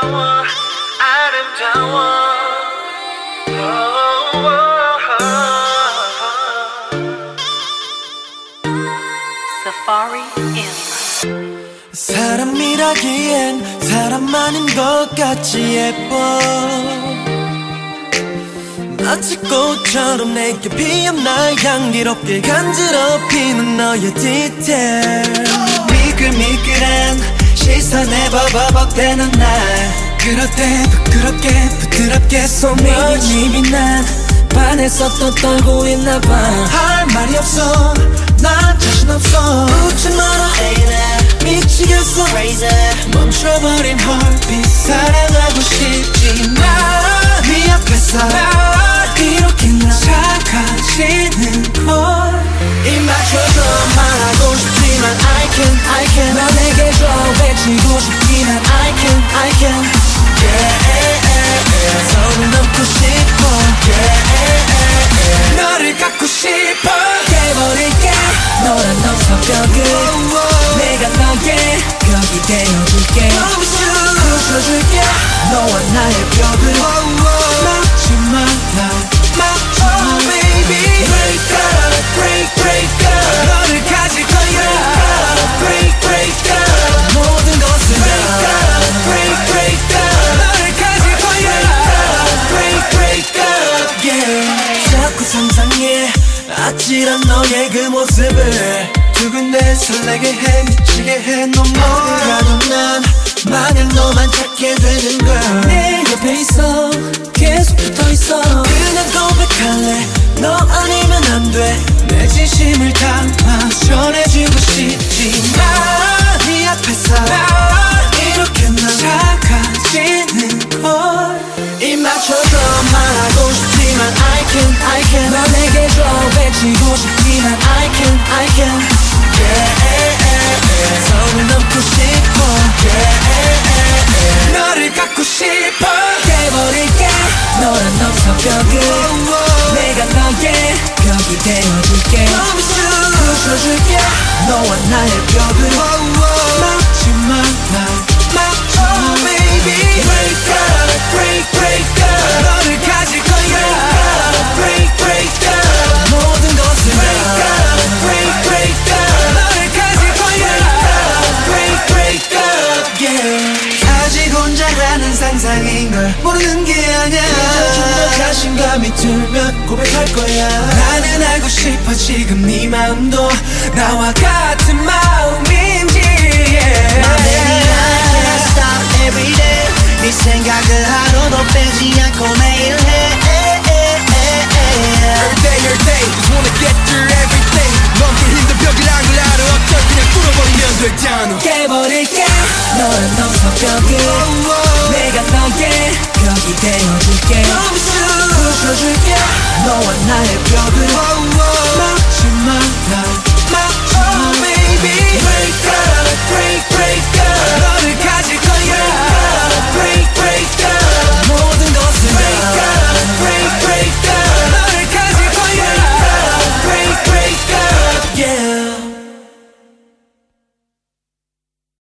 아름다워 아름다워. Safari Animal. 사람이라기엔 사람만 아닌 것 같이 예뻐. 마치 꽃처럼 내게 피어나 향기롭게 간지럽히는 너의 디테일 버벅대는 날. 그럴 때 부끄럽게 부드럽게 손을 입이 난 반했었던 떨고 있나 봐할 말이 없어. 난 자신 없어. 웃지 마라. 미치겠어. 멈춰버린 헐빛 사랑하고 싶지만 네 앞에서 아찔한 너의 그 모습을 두근대 설레게 해 미치게 해너 어디 가도 난 만약 너만 찾게 되는 걸내 옆에 있어 계속 붙어있어. 그냥 고백할래. 너 아니면 안돼내 진심을 담아 전해주고 싶지만 너 성격을 내가 너의 벽이 되어줄게. 부숴줄게. 너와 나의 벽을 걸 모르는 게 이제 좀더 자신감이 들면 고백할 거야 나는 알고 싶어 지금 네 마음도 나와 같은 마음인지 yeah. My baby, I can't stop every day. 네 생각을 하루도 빼지 않고 매일 해. Every day, every day, just wanna get through 되어줄게. 부숴줄게, 너와 나의 벽을.